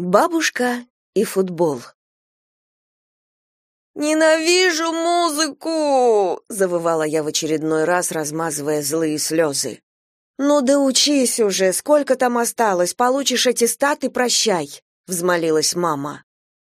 Бабушка и футбол. «Ненавижу музыку!» — завывала я в очередной раз, размазывая злые слезы. «Ну да учись уже, сколько там осталось, получишь аттестат и прощай», — взмолилась мама.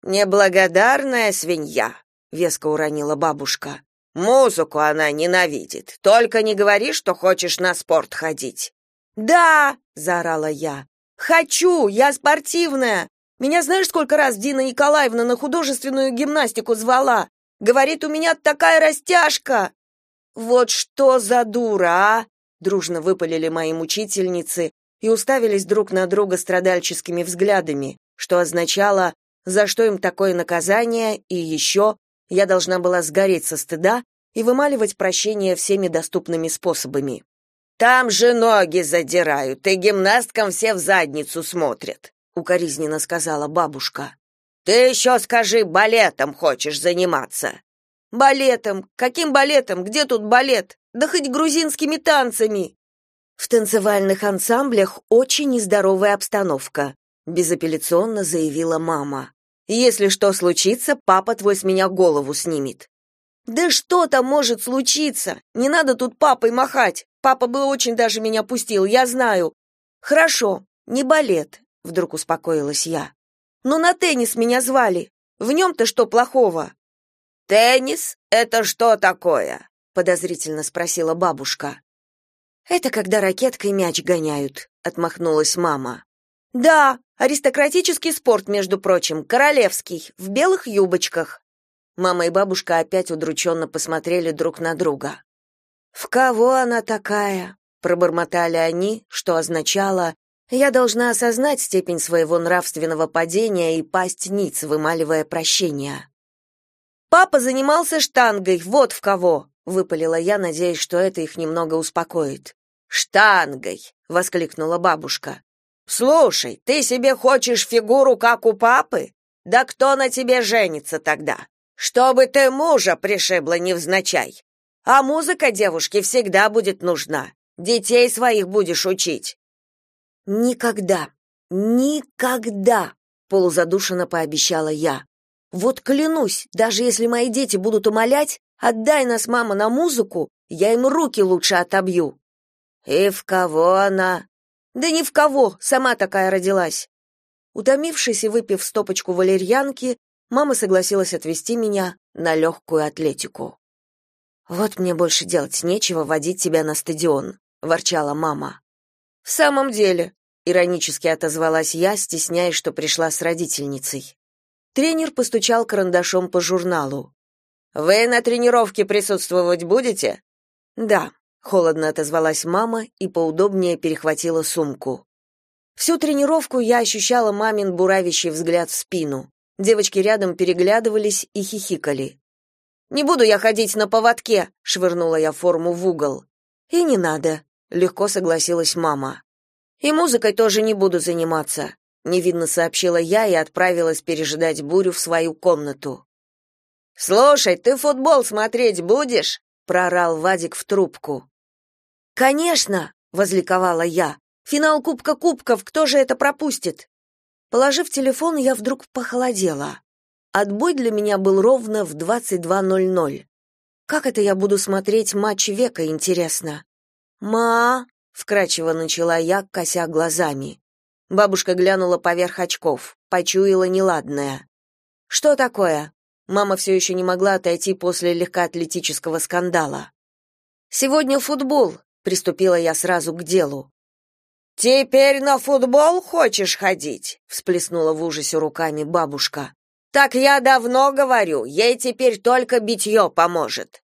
«Неблагодарная свинья», — веско уронила бабушка. «Музыку она ненавидит. Только не говори, что хочешь на спорт ходить». «Да!» — заорала я. «Хочу! Я спортивная! Меня знаешь, сколько раз Дина Николаевна на художественную гимнастику звала? Говорит, у меня такая растяжка!» «Вот что за дура, а!» Дружно выпалили мои мучительницы и уставились друг на друга страдальческими взглядами, что означало, за что им такое наказание, и еще я должна была сгореть со стыда и вымаливать прощение всеми доступными способами. «Там же ноги задирают, и гимнасткам все в задницу смотрят», укоризненно сказала бабушка. Ты еще скажи, балетом хочешь заниматься? Балетом? Каким балетом? Где тут балет? Да хоть грузинскими танцами. В танцевальных ансамблях очень нездоровая обстановка, безапелляционно заявила мама. Если что случится, папа твой с меня голову снимет. Да что там может случиться? Не надо тут папой махать. Папа бы очень даже меня пустил, я знаю. Хорошо, не балет, вдруг успокоилась я. Но на теннис меня звали. В нем-то что плохого? Теннис это что такое? подозрительно спросила бабушка. Это когда ракеткой мяч гоняют, отмахнулась мама. Да, аристократический спорт, между прочим, королевский, в белых юбочках. Мама и бабушка опять удрученно посмотрели друг на друга. В кого она такая? пробормотали они, что означало: я должна осознать степень своего нравственного падения и пасть ниц, вымаливая прощения. Папа занимался штангой, вот в кого, выпалила я, надеясь, что это их немного успокоит. Штангой, воскликнула бабушка. Слушай, ты себе хочешь фигуру как у папы? Да кто на тебе женится тогда? Чтобы ты мужа пришибла невзначай. А музыка девушке всегда будет нужна. Детей своих будешь учить. Никогда, никогда, полузадушенно пообещала я. Вот клянусь, даже если мои дети будут умолять, отдай нас, мама, на музыку, я им руки лучше отобью. И в кого она? Да ни в кого, сама такая родилась. Утомившись и выпив стопочку валерьянки, мама согласилась отвезти меня на легкую атлетику. Вот мне больше делать нечего водить тебя на стадион, ворчала мама. В самом деле, иронически отозвалась я, стесняясь, что пришла с родительницей. Тренер постучал карандашом по журналу. Вы на тренировке присутствовать будете? Да, холодно отозвалась мама и поудобнее перехватила сумку. Всю тренировку я ощущала мамин буравящий взгляд в спину. Девочки рядом переглядывались и хихикали. Не буду я ходить на поводке, швырнула я форму в угол. И не надо, легко согласилась мама. И музыкой тоже не буду заниматься, невинно сообщила я и отправилась пережидать бурю в свою комнату. Слушай, ты футбол смотреть будешь? прорал Вадик в трубку. Конечно, возликовала я. Финал Кубка Кубков, кто же это пропустит? Положив телефон, я вдруг похолодела. Отбой для меня был ровно в 22:00. Как это я буду смотреть матч века, интересно? Ма, вкрадчиво начала я, кося глазами. Бабушка глянула поверх очков, почуяла неладное. Что такое? Мама все еще не могла отойти после легкоатлетического скандала. Сегодня футбол, приступила я сразу к делу. Теперь на футбол хочешь ходить? всплеснула в ужасе руками бабушка. Так я давно говорю, ей теперь только битье поможет.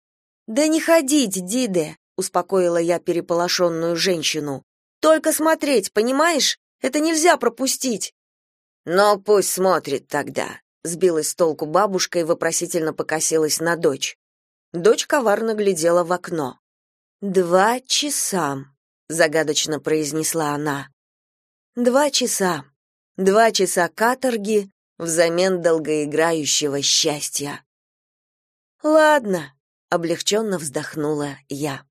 Да не ходить, Диде, успокоила я переполошенную женщину. Только смотреть, понимаешь? Это нельзя пропустить. Но пусть смотрит тогда, сбилась с толку бабушка и вопросительно покосилась на дочь. Дочь коварно глядела в окно. Два часа, загадочно произнесла она. Два часа. Два часа каторги взамен долгоиграющего счастья. Ладно, облегченно вздохнула я.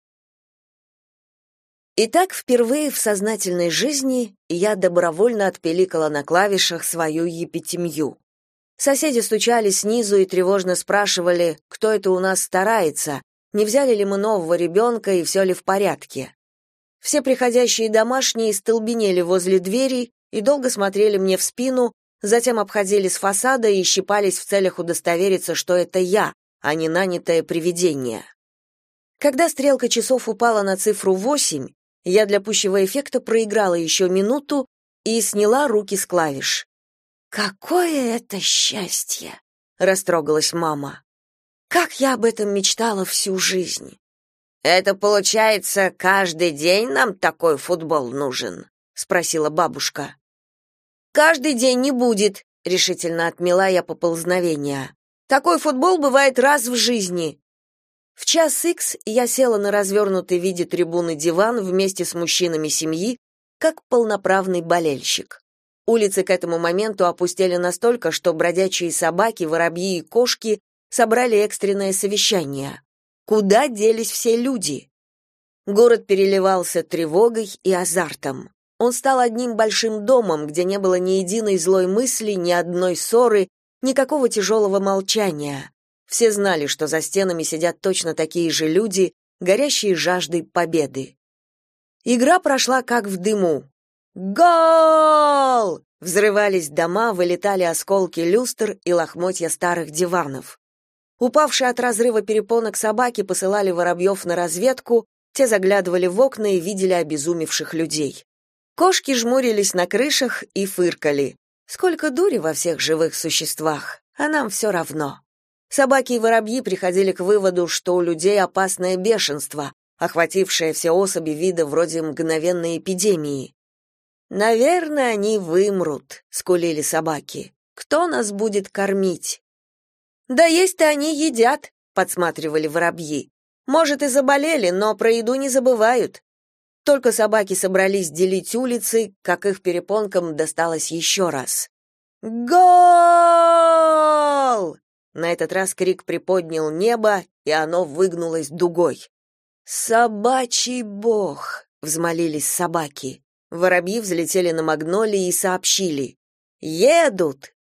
Итак, впервые в сознательной жизни я добровольно отпиликала на клавишах свою епитемью. Соседи стучали снизу и тревожно спрашивали, кто это у нас старается, не взяли ли мы нового ребенка и все ли в порядке. Все приходящие домашние столбенели возле двери и долго смотрели мне в спину, затем обходили с фасада и щипались в целях удостовериться, что это я, а не нанятое привидение. Когда стрелка часов упала на цифру восемь, я для пущего эффекта проиграла еще минуту и сняла руки с клавиш. «Какое это счастье!» — растрогалась мама. «Как я об этом мечтала всю жизнь!» «Это, получается, каждый день нам такой футбол нужен?» — спросила бабушка. «Каждый день не будет», — решительно отмела я поползновения. «Такой футбол бывает раз в жизни, в час икс я села на развернутый в виде трибуны диван вместе с мужчинами семьи, как полноправный болельщик. Улицы к этому моменту опустели настолько, что бродячие собаки, воробьи и кошки собрали экстренное совещание. Куда делись все люди? Город переливался тревогой и азартом. Он стал одним большим домом, где не было ни единой злой мысли, ни одной ссоры, никакого тяжелого молчания. Все знали, что за стенами сидят точно такие же люди, горящие жаждой победы. Игра прошла как в дыму. Гол! Взрывались дома, вылетали осколки люстр и лохмотья старых диванов. Упавшие от разрыва перепонок собаки посылали воробьев на разведку, те заглядывали в окна и видели обезумевших людей. Кошки жмурились на крышах и фыркали. Сколько дури во всех живых существах, а нам все равно. Собаки и воробьи приходили к выводу, что у людей опасное бешенство, охватившее все особи вида вроде мгновенной эпидемии. «Наверное, они вымрут», — скулили собаки. «Кто нас будет кормить?» «Да есть-то они едят», — подсматривали воробьи. «Может, и заболели, но про еду не забывают». Только собаки собрались делить улицы, как их перепонкам досталось еще раз. «Гол!» На этот раз крик приподнял небо, и оно выгнулось дугой. «Собачий бог!» — взмолились собаки. Воробьи взлетели на магнолии и сообщили. «Едут!»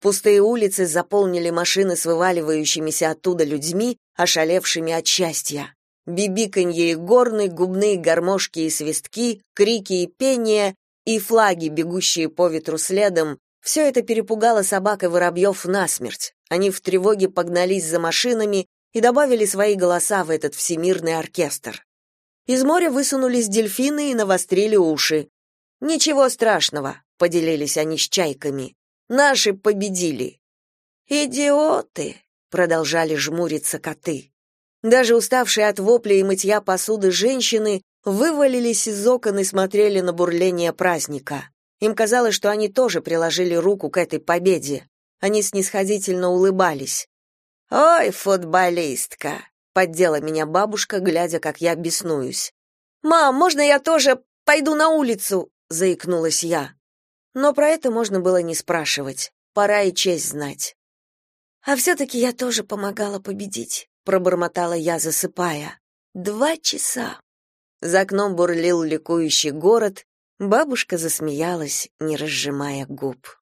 Пустые улицы заполнили машины с вываливающимися оттуда людьми, ошалевшими от счастья. Бибиканье и горны, губные гармошки и свистки, крики и пение и флаги, бегущие по ветру следом, все это перепугало собак и воробьев насмерть. Они в тревоге погнались за машинами и добавили свои голоса в этот всемирный оркестр. Из моря высунулись дельфины и навострили уши. «Ничего страшного», — поделились они с чайками. «Наши победили». «Идиоты», — продолжали жмуриться коты. Даже уставшие от вопля и мытья посуды женщины вывалились из окон и смотрели на бурление праздника. Им казалось, что они тоже приложили руку к этой победе. Они снисходительно улыбались. «Ой, футболистка!» — поддела меня бабушка, глядя, как я беснуюсь. «Мам, можно я тоже пойду на улицу?» — заикнулась я. Но про это можно было не спрашивать. Пора и честь знать. «А все-таки я тоже помогала победить», — пробормотала я, засыпая. «Два часа». За окном бурлил ликующий город, бабушка засмеялась, не разжимая губ.